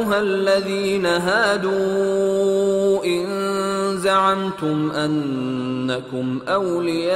أيها الذين هادوا إن زعمتم أنكم أولياء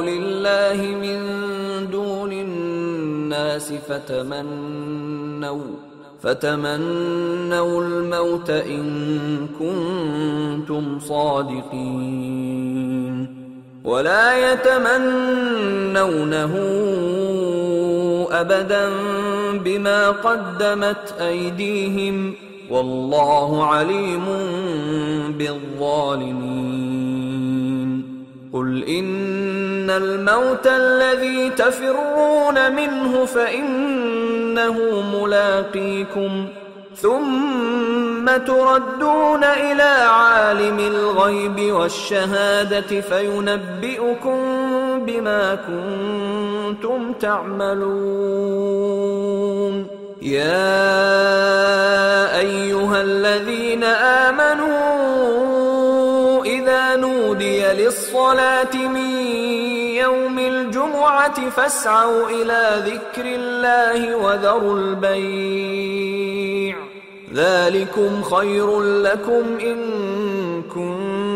لله من دون الناس فتمنوا فتمنوا الموت إن كنتم صادقين ولا يتمنونه أبدا بما قدمت أيديهم والله عليم بالظالمين. قل إن الموت الذي تفرون منه فإنه ملاقيكم. ثم تردون إلى عالم الغيب والشهادة فينبئكم بما كنتم تعملون. يا أيها الذين آمنوا إذا نودي للصلاة من يوم الجمعة فاسعوا إلى ذكر الله وذروا البيع. ذلكم خير لكم إن كنتم